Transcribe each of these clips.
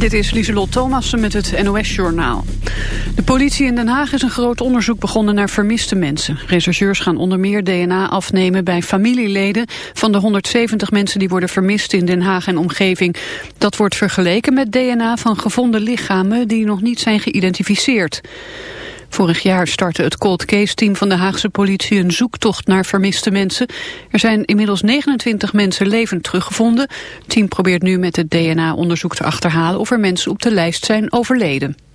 dit is Lieselot Thomassen met het NOS-journaal. De politie in Den Haag is een groot onderzoek begonnen naar vermiste mensen. Rechercheurs gaan onder meer DNA afnemen bij familieleden... van de 170 mensen die worden vermist in Den Haag en omgeving. Dat wordt vergeleken met DNA van gevonden lichamen... die nog niet zijn geïdentificeerd. Vorig jaar startte het cold case team van de Haagse politie een zoektocht naar vermiste mensen. Er zijn inmiddels 29 mensen levend teruggevonden. Het team probeert nu met het DNA-onderzoek te achterhalen of er mensen op de lijst zijn overleden.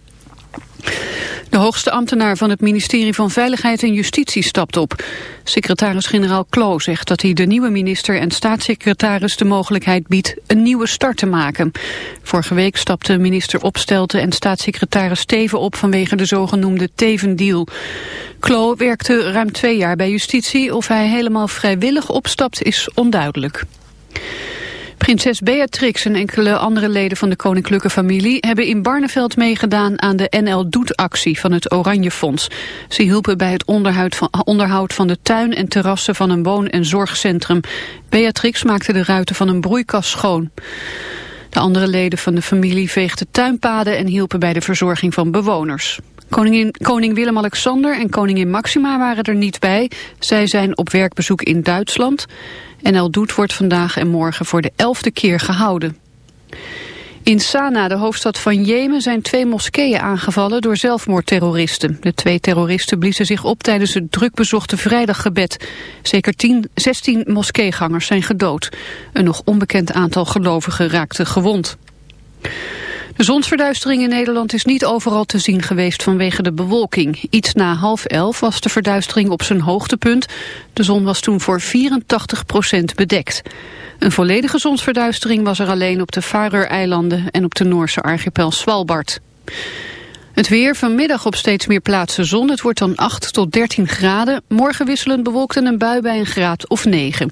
De hoogste ambtenaar van het ministerie van Veiligheid en Justitie stapt op. Secretaris-generaal Klo zegt dat hij de nieuwe minister en staatssecretaris de mogelijkheid biedt een nieuwe start te maken. Vorige week stapte minister Opstelten en staatssecretaris Teven op vanwege de zogenoemde Teven-deal. Klo werkte ruim twee jaar bij justitie. Of hij helemaal vrijwillig opstapt is onduidelijk. Prinses Beatrix en enkele andere leden van de koninklijke familie hebben in Barneveld meegedaan aan de NL Doet-actie van het Oranje Fonds. Ze hielpen bij het onderhoud van, de tuin en terrassen van een woon- en zorgcentrum. Beatrix maakte de ruiten van een broeikas schoon. De andere leden van de familie veegden tuinpaden en hielpen bij de verzorging van bewoners. Koningin, koning Willem-Alexander en koningin Maxima waren er niet bij. Zij zijn op werkbezoek in Duitsland. NL Doet wordt vandaag en morgen voor de elfde keer gehouden. In Sanaa, de hoofdstad van Jemen, zijn twee moskeeën aangevallen door zelfmoordterroristen. De twee terroristen bliezen zich op tijdens het drukbezochte vrijdaggebed. Zeker 10, 16 moskeegangers zijn gedood. Een nog onbekend aantal gelovigen raakte gewond. De zonsverduistering in Nederland is niet overal te zien geweest vanwege de bewolking. Iets na half elf was de verduistering op zijn hoogtepunt. De zon was toen voor 84% bedekt. Een volledige zonsverduistering was er alleen op de Faroe-eilanden en op de Noorse archipel Svalbard. Het weer vanmiddag op steeds meer plaatsen zon. Het wordt dan 8 tot 13 graden. Morgen wisselend bewolkt en een bui bij een graad of 9.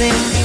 everything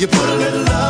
You put a little love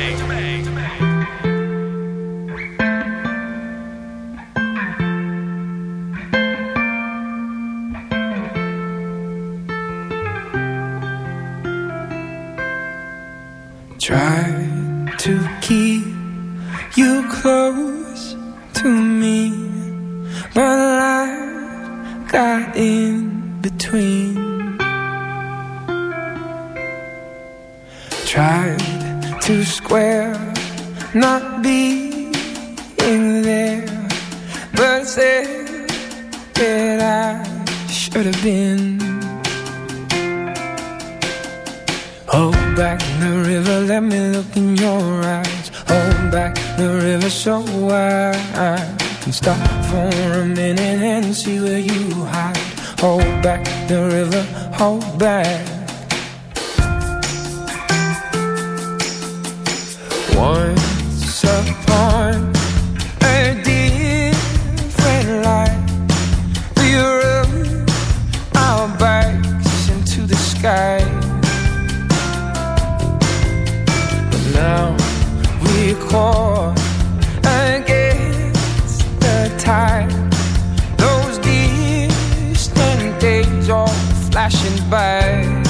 sky.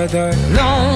No.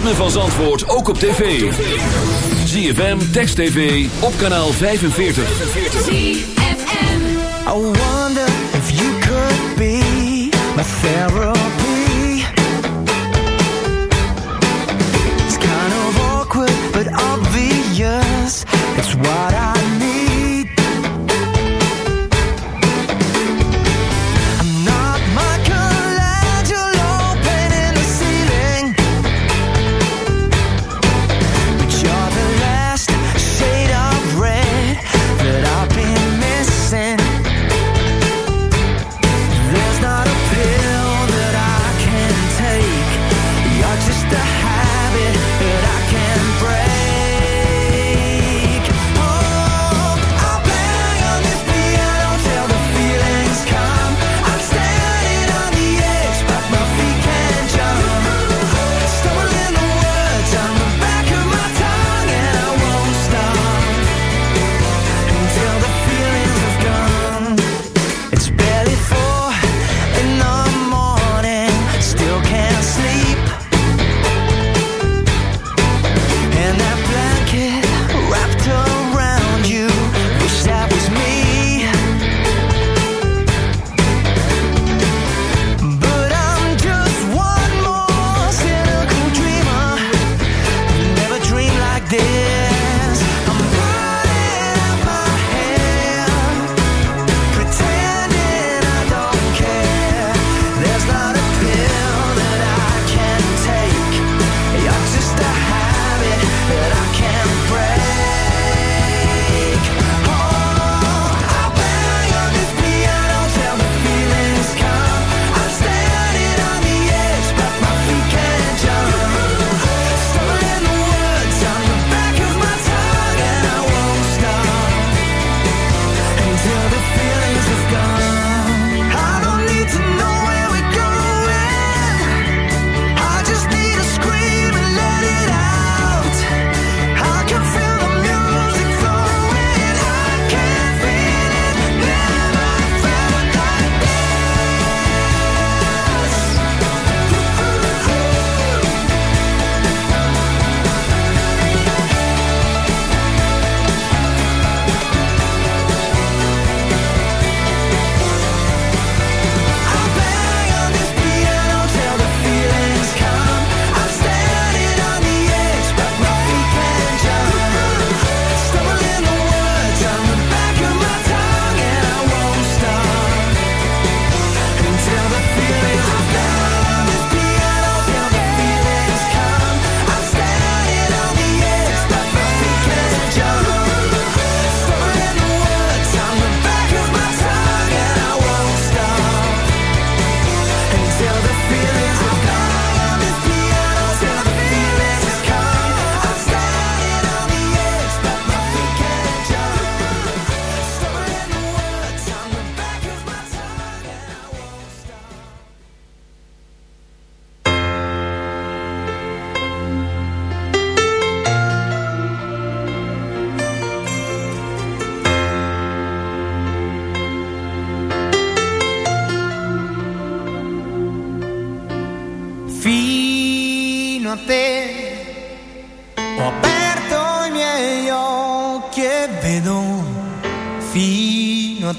ritme van Zandvoort ook op tv. ZFM, Text TV, op kanaal 45. ZFM. I wonder if you could be my pharaoh.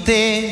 te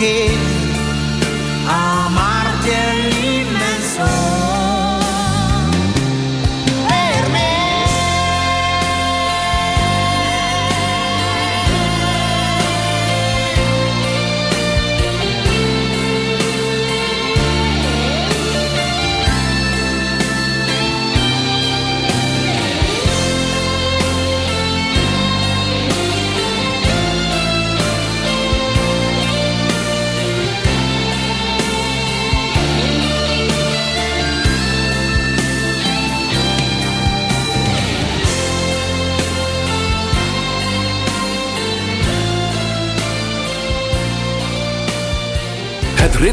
Okay.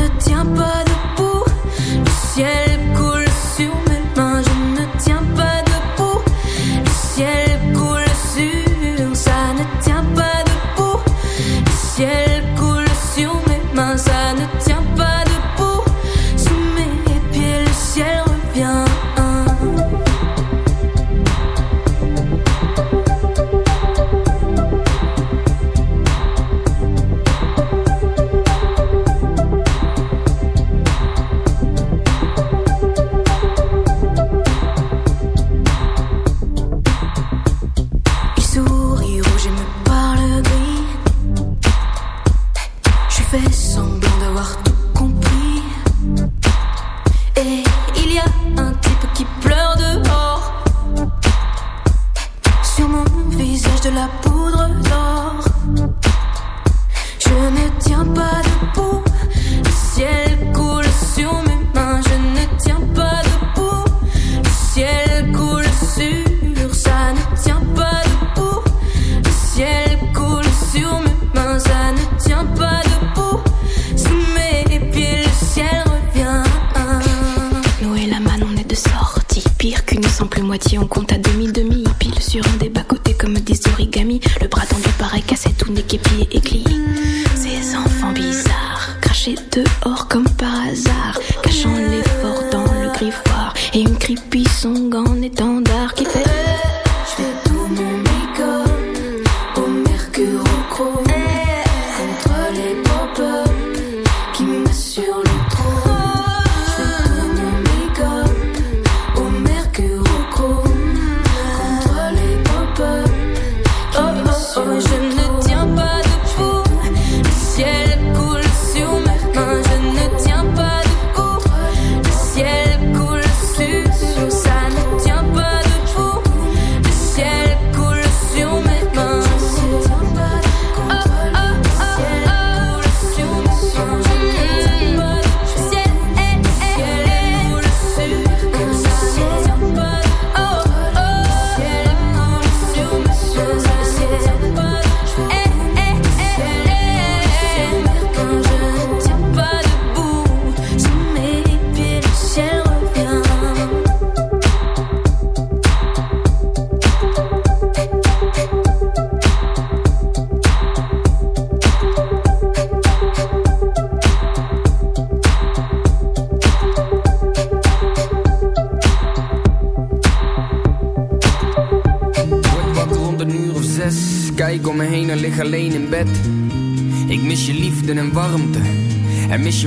ne tient pas.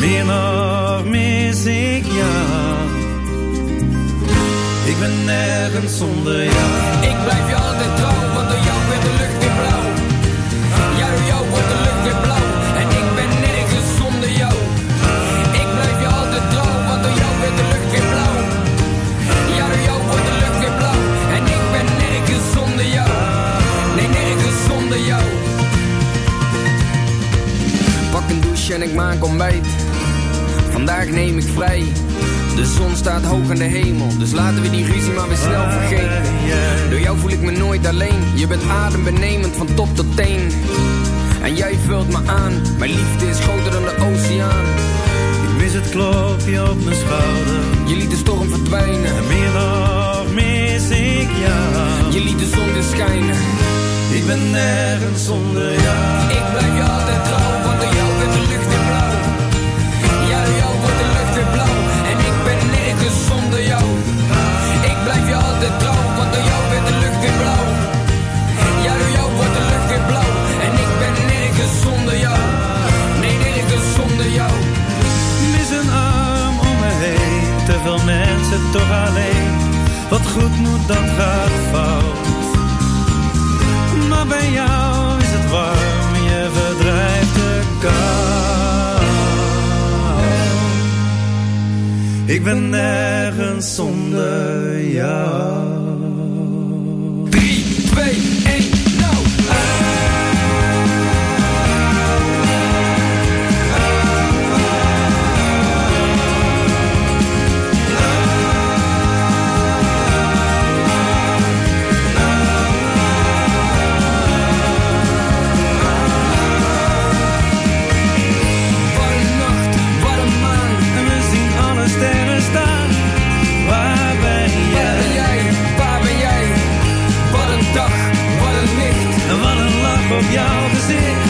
Min nog mis ik jou. Ik ben nergens zonder ja. Ik blijf jou. Je bent adembenemend van top tot teen. En jij vult me aan. Mijn liefde is groter dan de oceaan. Ik mis het klopje op mijn schouder. Je liet de storm verdwijnen. En Meer nog mis ik jou. Je liet de zon weer schijnen. Ik ben nergens zonder jou. Ik ben jou de trouw toch alleen. Wat goed moet, dan gaat fout. Maar bij jou is het warm, je verdrijft de kou. Ik ben nergens zonder jou. Op jouw gezicht.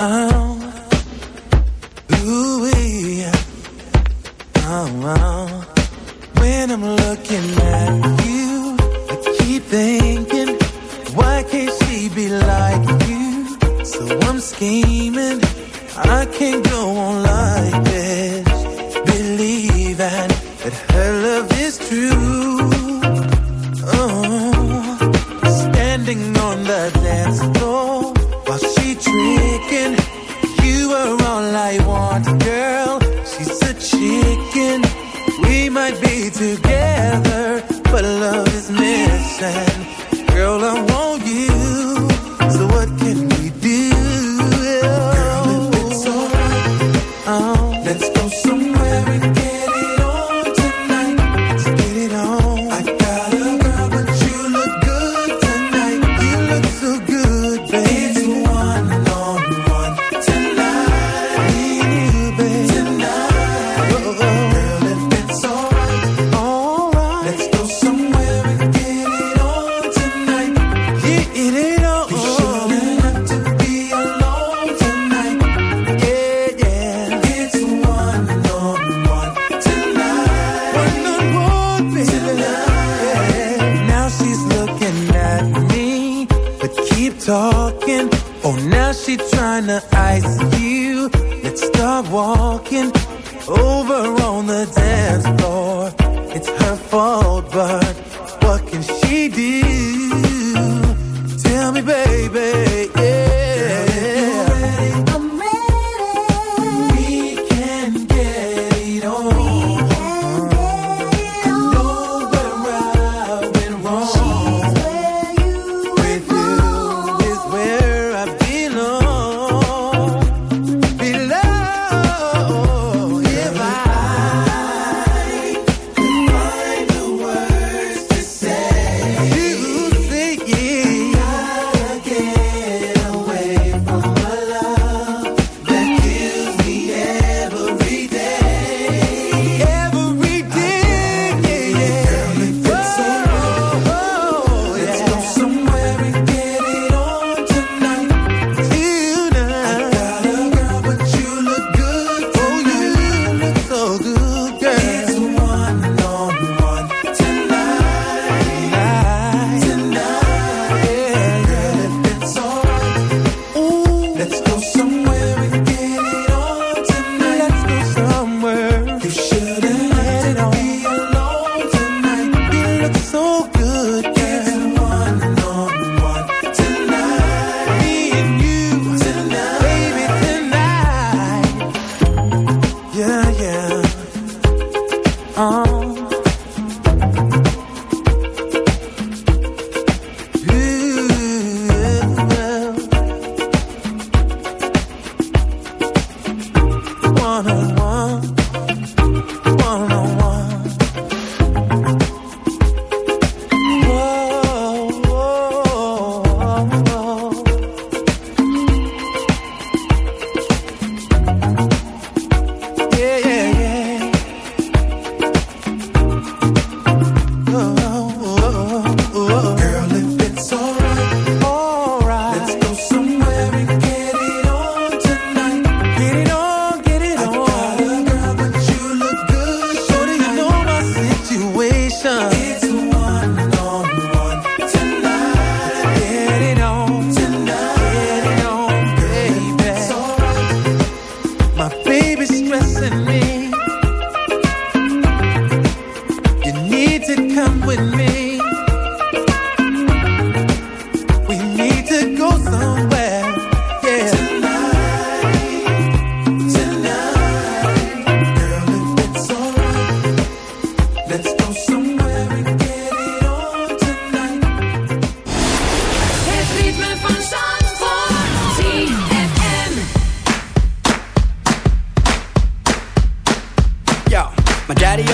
uh